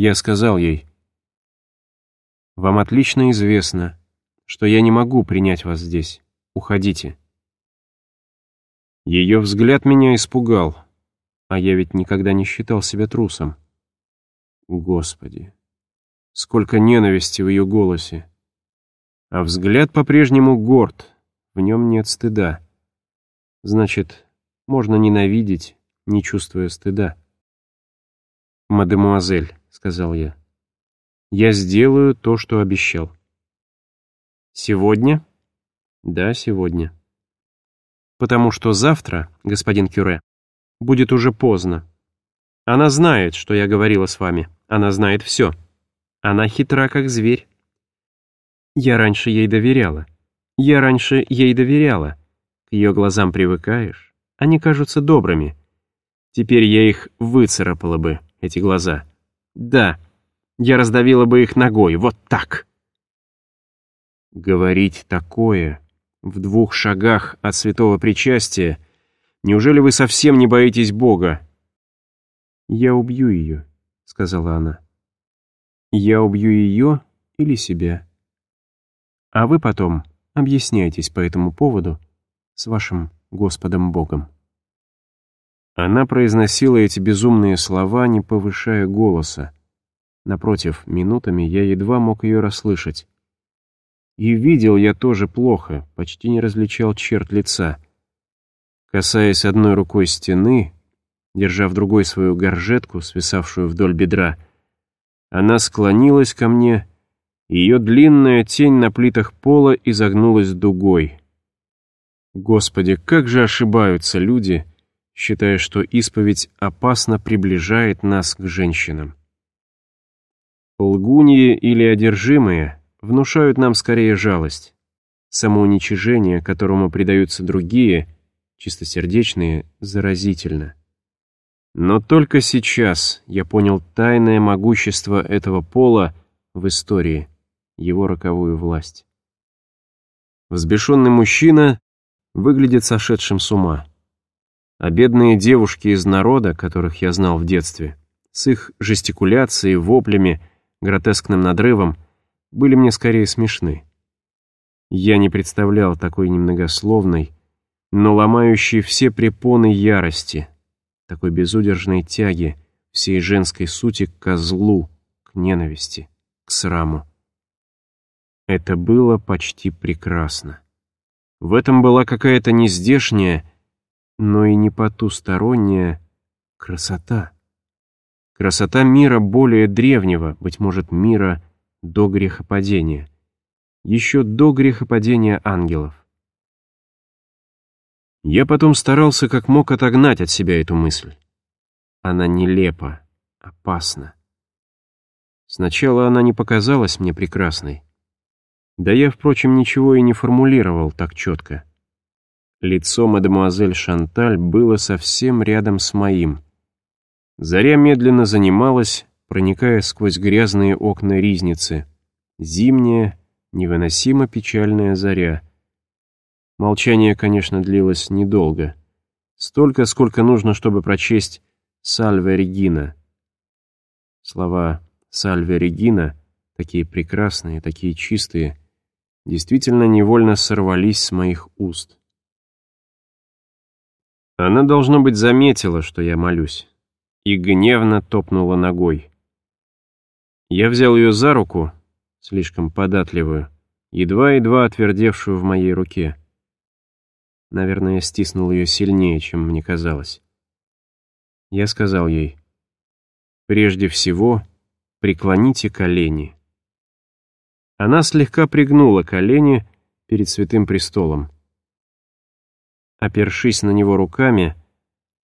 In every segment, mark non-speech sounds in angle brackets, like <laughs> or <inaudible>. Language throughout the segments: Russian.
Я сказал ей, «Вам отлично известно, что я не могу принять вас здесь. Уходите». Ее взгляд меня испугал, а я ведь никогда не считал себя трусом. Господи, сколько ненависти в ее голосе. А взгляд по-прежнему горд, в нем нет стыда. Значит, можно ненавидеть, не чувствуя стыда. «Мадемуазель», — сказал я, — «я сделаю то, что обещал». «Сегодня?» «Да, сегодня». «Потому что завтра, господин Кюре, будет уже поздно. Она знает, что я говорила с вами. Она знает все. Она хитра, как зверь. Я раньше ей доверяла. Я раньше ей доверяла. К ее глазам привыкаешь. Они кажутся добрыми. Теперь я их выцарапала бы эти глаза. Да, я раздавила бы их ногой, вот так. Говорить такое в двух шагах от святого причастия, неужели вы совсем не боитесь Бога? Я убью ее, сказала она. Я убью ее или себя. А вы потом объясняйтесь по этому поводу с вашим Господом Богом. Она произносила эти безумные слова, не повышая голоса. Напротив, минутами я едва мог ее расслышать. И видел я тоже плохо, почти не различал черт лица. Касаясь одной рукой стены, держа в другой свою горжетку, свисавшую вдоль бедра, она склонилась ко мне, ее длинная тень на плитах пола изогнулась дугой. Господи, как же ошибаются люди — считая, что исповедь опасно приближает нас к женщинам. Лгуньи или одержимые внушают нам скорее жалость. Самоуничижение, которому предаются другие, чистосердечные, заразительно. Но только сейчас я понял тайное могущество этого пола в истории, его роковую власть. Взбешенный мужчина выглядит сошедшим с ума. А бедные девушки из народа, которых я знал в детстве, с их жестикуляцией, воплями, гротескным надрывом, были мне скорее смешны. Я не представлял такой немногословной, но ломающей все препоны ярости, такой безудержной тяги всей женской сути к козлу, к ненависти, к сраму. Это было почти прекрасно. В этом была какая-то нездешняя, но и не потусторонняя красота. Красота мира более древнего, быть может, мира до грехопадения. Еще до грехопадения ангелов. Я потом старался как мог отогнать от себя эту мысль. Она нелепа, опасна. Сначала она не показалась мне прекрасной. Да я, впрочем, ничего и не формулировал так четко. Лицо мадемуазель Шанталь было совсем рядом с моим. Заря медленно занималась, проникая сквозь грязные окна ризницы. Зимняя, невыносимо печальная заря. Молчание, конечно, длилось недолго. Столько, сколько нужно, чтобы прочесть «Сальве Регина». Слова «Сальве Регина», такие прекрасные, такие чистые, действительно невольно сорвались с моих уст. Она, должно быть, заметила, что я молюсь, и гневно топнула ногой. Я взял ее за руку, слишком податливую, едва-едва отвердевшую в моей руке. Наверное, я стиснул ее сильнее, чем мне казалось. Я сказал ей, «Прежде всего, преклоните колени». Она слегка пригнула колени перед святым престолом. Опершись на него руками,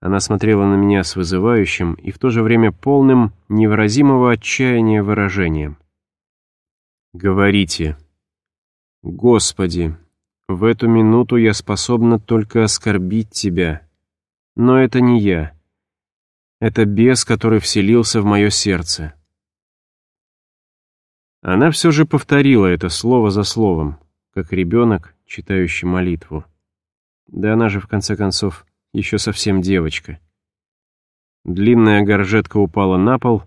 она смотрела на меня с вызывающим и в то же время полным невыразимого отчаяния выражением. «Говорите, Господи, в эту минуту я способна только оскорбить Тебя, но это не я. Это бес, который вселился в мое сердце». Она все же повторила это слово за словом, как ребенок, читающий молитву. Да она же, в конце концов, еще совсем девочка. Длинная горжетка упала на пол,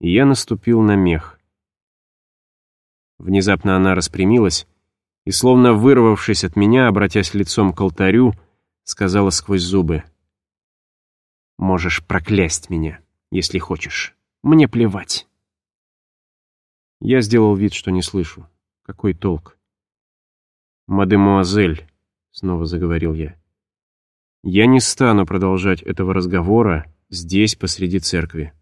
и я наступил на мех. Внезапно она распрямилась и, словно вырвавшись от меня, обратясь лицом к алтарю, сказала сквозь зубы. «Можешь проклясть меня, если хочешь. Мне плевать». Я сделал вид, что не слышу. Какой толк? «Мадемуазель», — снова заговорил я, — «я не стану продолжать этого разговора здесь, посреди церкви.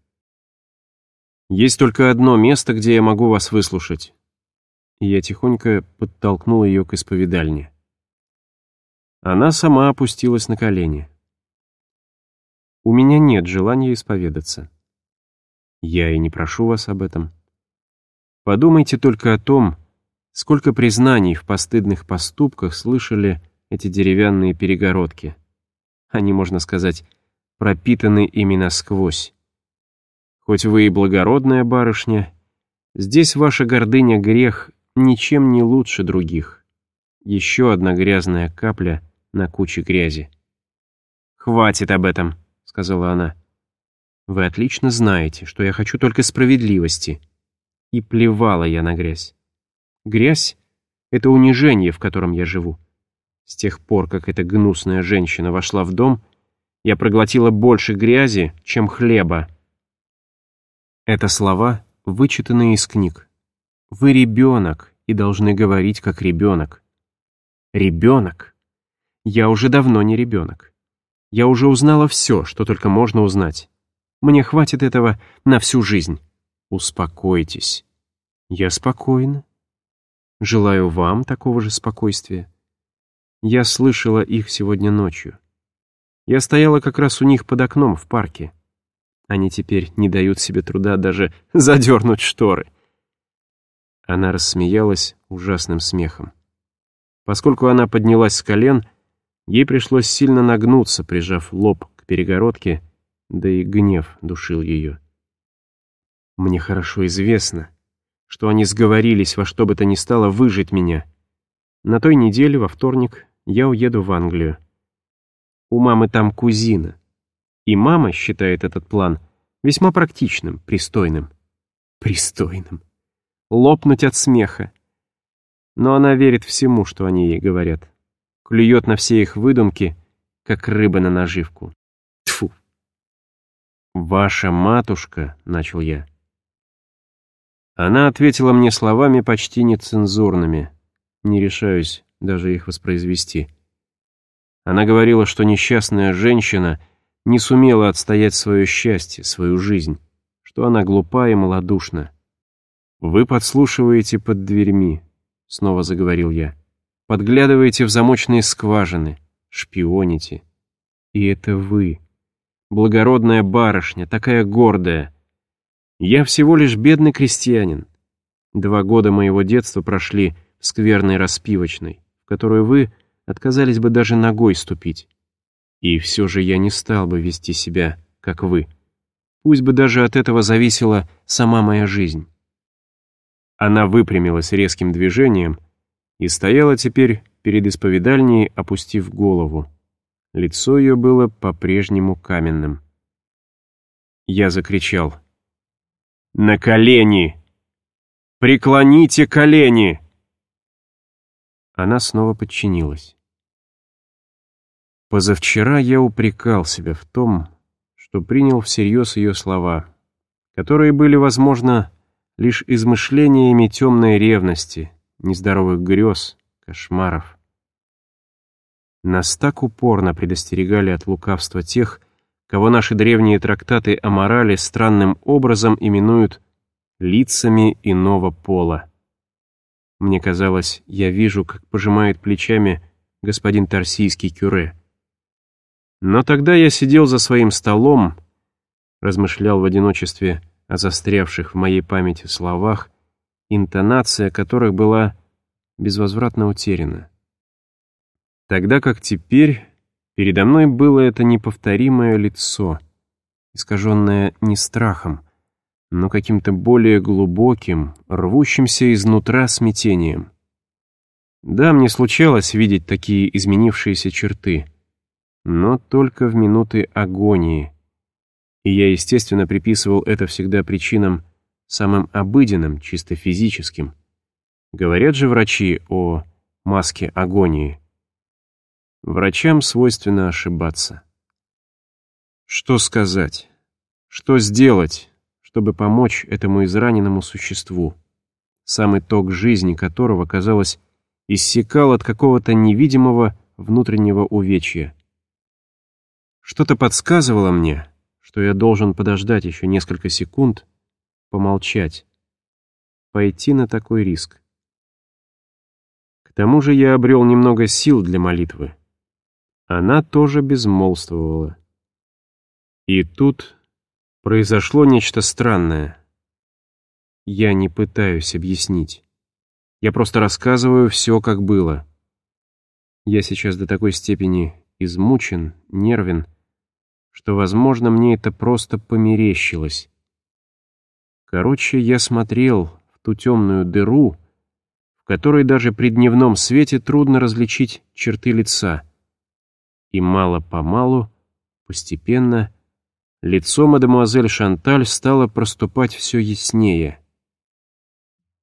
Есть только одно место, где я могу вас выслушать». И я тихонько подтолкнул ее к исповедальне. Она сама опустилась на колени. «У меня нет желания исповедаться. Я и не прошу вас об этом. Подумайте только о том, сколько признаний в постыдных поступках слышали эти деревянные перегородки. Они, можно сказать, пропитаны ими насквозь. Хоть вы и благородная барышня, здесь ваша гордыня грех ничем не лучше других. Еще одна грязная капля на куче грязи. «Хватит об этом», — сказала она. «Вы отлично знаете, что я хочу только справедливости». И плевала я на грязь. Грязь — это унижение, в котором я живу. С тех пор, как эта гнусная женщина вошла в дом, я проглотила больше грязи, чем хлеба. Это слова, вычитанные из книг. Вы ребенок и должны говорить как ребенок. Ребенок? Я уже давно не ребенок. Я уже узнала все, что только можно узнать. Мне хватит этого на всю жизнь. Успокойтесь. Я спокойна. Желаю вам такого же спокойствия. Я слышала их сегодня ночью. Я стояла как раз у них под окном в парке. Они теперь не дают себе труда даже <laughs> задернуть шторы. Она рассмеялась ужасным смехом. Поскольку она поднялась с колен, ей пришлось сильно нагнуться, прижав лоб к перегородке, да и гнев душил ее. Мне хорошо известно, что они сговорились во что бы то ни стало выжить меня. На той неделе, во вторник, я уеду в Англию. У мамы там кузина. И мама считает этот план весьма практичным, пристойным. Пристойным лопнуть от смеха. Но она верит всему, что они ей говорят. Клюет на все их выдумки, как рыба на наживку. Тфу. «Ваша матушка», — начал я. Она ответила мне словами почти нецензурными. Не решаюсь даже их воспроизвести. Она говорила, что несчастная женщина не сумела отстоять свое счастье, свою жизнь, что она глупа и малодушна. «Вы подслушиваете под дверьми», — снова заговорил я. «Подглядываете в замочные скважины, шпионите. И это вы, благородная барышня, такая гордая. Я всего лишь бедный крестьянин. Два года моего детства прошли в скверной распивочной, которую вы отказались бы даже ногой ступить. И все же я не стал бы вести себя, как вы. Пусть бы даже от этого зависела сама моя жизнь. Она выпрямилась резким движением и стояла теперь перед исповедальней, опустив голову. Лицо ее было по-прежнему каменным. Я закричал. «На колени! Преклоните колени!» Она снова подчинилась. Позавчера я упрекал себя в том, что принял всерьез ее слова, которые были, возможно, лишь измышлениями темной ревности, нездоровых грез, кошмаров. Нас так упорно предостерегали от лукавства тех, кого наши древние трактаты о морали странным образом именуют лицами иного пола. Мне казалось, я вижу, как пожимает плечами господин Тарсийский кюре. Но тогда я сидел за своим столом, размышлял в одиночестве о застрявших в моей памяти словах, интонация которых была безвозвратно утеряна. Тогда как теперь передо мной было это неповторимое лицо, искаженное не страхом, но каким-то более глубоким, рвущимся изнутра смятением. Да, мне случалось видеть такие изменившиеся черты, но только в минуты агонии, И я, естественно, приписывал это всегда причинам самым обыденным, чисто физическим. Говорят же врачи о маске агонии. Врачам свойственно ошибаться. Что сказать? Что сделать, чтобы помочь этому израненному существу, самый ток жизни которого, казалось, иссякал от какого-то невидимого внутреннего увечья? Что-то подсказывало мне, что я должен подождать еще несколько секунд, помолчать, пойти на такой риск. К тому же я обрел немного сил для молитвы. Она тоже безмолвствовала. И тут произошло нечто странное. Я не пытаюсь объяснить. Я просто рассказываю все, как было. Я сейчас до такой степени измучен, нервен, что, возможно, мне это просто померещилось. Короче, я смотрел в ту темную дыру, в которой даже при дневном свете трудно различить черты лица — и мало-помалу, постепенно, лицо мадемуазель Шанталь стало проступать все яснее.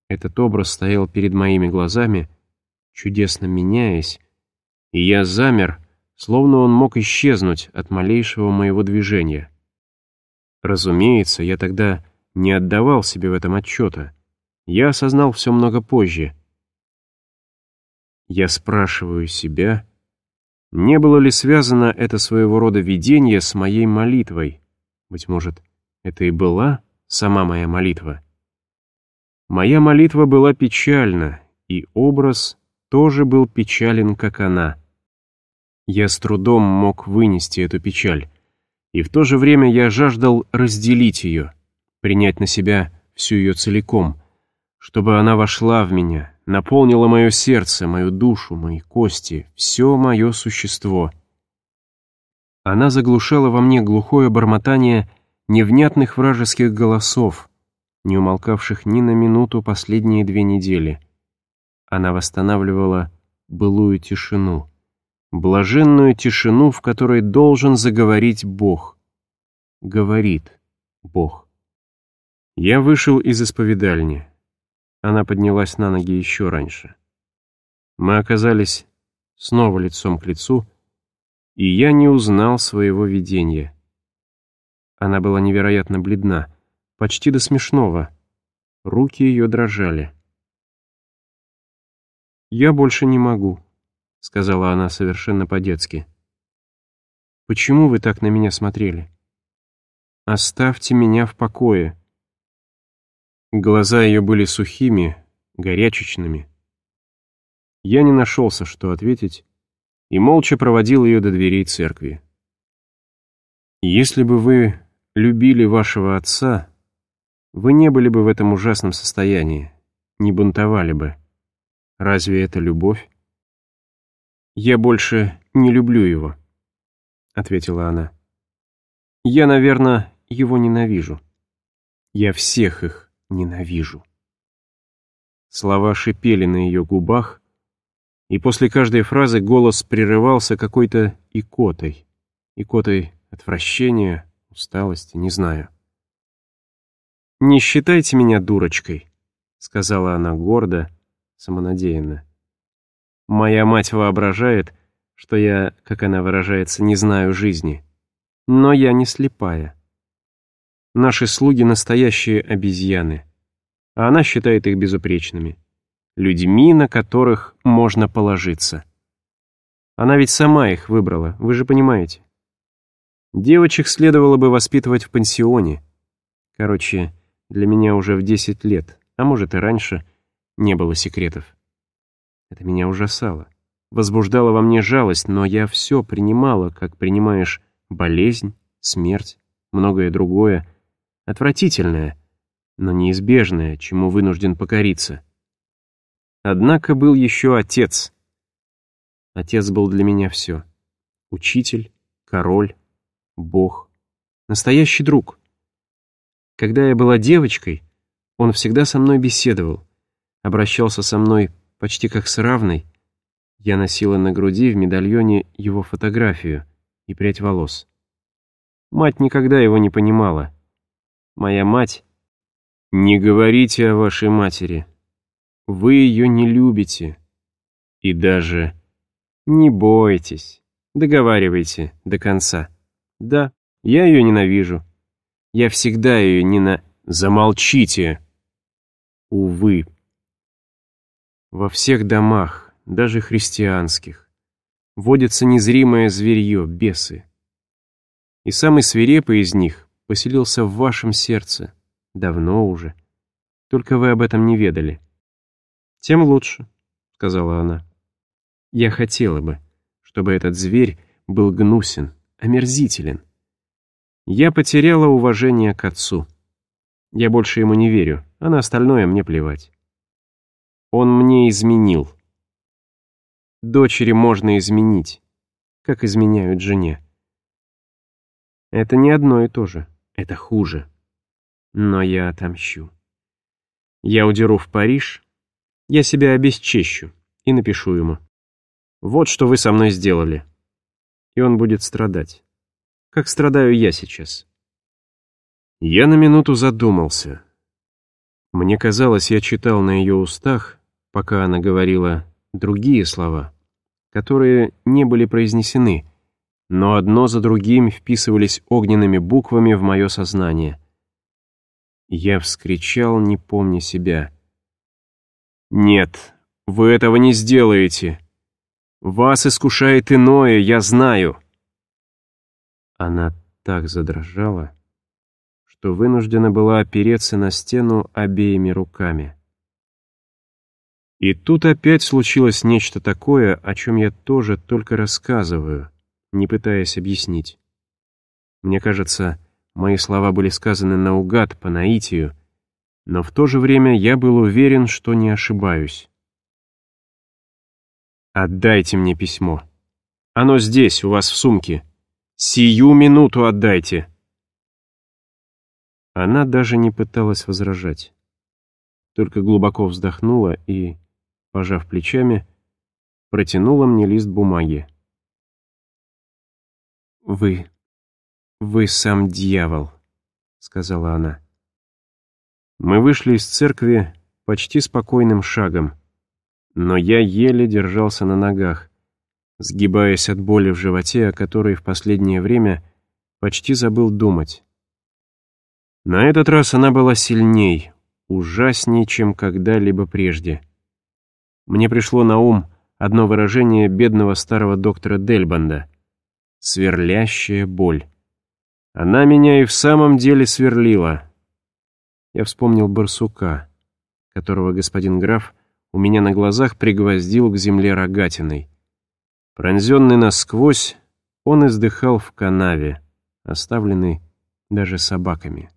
Этот образ стоял перед моими глазами, чудесно меняясь, и я замер, словно он мог исчезнуть от малейшего моего движения. Разумеется, я тогда не отдавал себе в этом отчета. Я осознал все много позже. Я спрашиваю себя, не было ли связано это своего рода видение с моей молитвой? Быть может, это и была сама моя молитва? Моя молитва была печальна, и образ тоже был печален, как она. Я с трудом мог вынести эту печаль, и в то же время я жаждал разделить ее, принять на себя всю ее целиком, чтобы она вошла в меня, наполнила мое сердце, мою душу, мои кости, все мое существо. Она заглушала во мне глухое бормотание невнятных вражеских голосов, не умолкавших ни на минуту последние две недели. Она восстанавливала былую тишину, блаженную тишину, в которой должен заговорить Бог. Говорит Бог. Я вышел из исповедальни. Она поднялась на ноги еще раньше. Мы оказались снова лицом к лицу, и я не узнал своего видения. Она была невероятно бледна, почти до смешного. Руки ее дрожали. «Я больше не могу», — сказала она совершенно по-детски. «Почему вы так на меня смотрели? Оставьте меня в покое». Глаза ее были сухими, горячечными. Я не нашелся, что ответить, и молча проводил ее до дверей церкви. Если бы вы любили вашего отца, вы не были бы в этом ужасном состоянии, не бунтовали бы. Разве это любовь? Я больше не люблю его, — ответила она. Я, наверное, его ненавижу. Я всех их ненавижу. Слова шипели на ее губах, и после каждой фразы голос прерывался какой-то икотой. Икотой отвращения, усталости, не знаю. «Не считайте меня дурочкой», — сказала она гордо, самонадеянно. «Моя мать воображает, что я, как она выражается, не знаю жизни. Но я не слепая. Наши слуги — настоящие обезьяны, а она считает их безупречными. Людьми, на которых можно положиться. Она ведь сама их выбрала, вы же понимаете. Девочек следовало бы воспитывать в пансионе. Короче, для меня уже в 10 лет, а может и раньше, не было секретов. Это меня ужасало. Возбуждало во мне жалость, но я все принимала, как принимаешь болезнь, смерть, многое другое — Отвратительное, но неизбежное, чему вынужден покориться. Однако был еще отец. Отец был для меня все. Учитель, король, бог, настоящий друг. Когда я была девочкой, он всегда со мной беседовал, обращался со мной почти как с равной. Я носила на груди в медальоне его фотографию и прядь волос. Мать никогда его не понимала. Моя мать... Не говорите о вашей матери. Вы ее не любите. И даже... Не бойтесь. Договаривайте до конца. Да, я ее ненавижу. Я всегда ее нена... Замолчите! Увы. Во всех домах, даже христианских, водится незримое зверье, бесы. И самый свирепый из них поселился в вашем сердце. Давно уже. Только вы об этом не ведали. «Тем лучше», — сказала она. «Я хотела бы, чтобы этот зверь был гнусен, омерзителен. Я потеряла уважение к отцу. Я больше ему не верю, а на остальное мне плевать. Он мне изменил. Дочери можно изменить, как изменяют жене. Это не одно и то же, это хуже. Но я отомщу. Я удеру в Париж, я себя обесчещу и напишу ему. Вот что вы со мной сделали. И он будет страдать. Как страдаю я сейчас. Я на минуту задумался. Мне казалось, я читал на ее устах, пока она говорила другие слова, которые не были произнесены, но одно за другим вписывались огненными буквами в мое сознание. Я вскричал, не помня себя. «Нет, вы этого не сделаете. Вас искушает иное, я знаю». Она так задрожала, что вынуждена была опереться на стену обеими руками. И тут опять случилось нечто такое, о чем я тоже только рассказываю — не пытаясь объяснить. Мне кажется, мои слова были сказаны наугад, по наитию, но в то же время я был уверен, что не ошибаюсь. «Отдайте мне письмо. Оно здесь, у вас в сумке. Сию минуту отдайте!» Она даже не пыталась возражать, только глубоко вздохнула и, пожав плечами, протянула мне лист бумаги. «Вы... вы сам дьявол», — сказала она. Мы вышли из церкви почти спокойным шагом, но я еле держался на ногах, сгибаясь от боли в животе, о которой в последнее время почти забыл думать. На этот раз она была сильней, ужасней, чем когда-либо прежде. Мне пришло на ум одно выражение бедного старого доктора Дельбанда — сверлящая боль. Она меня и в самом деле сверлила. Я вспомнил барсука, которого господин граф у меня на глазах пригвоздил к земле рогатиной. Пронзенный насквозь, он издыхал в канаве, оставленный даже собаками.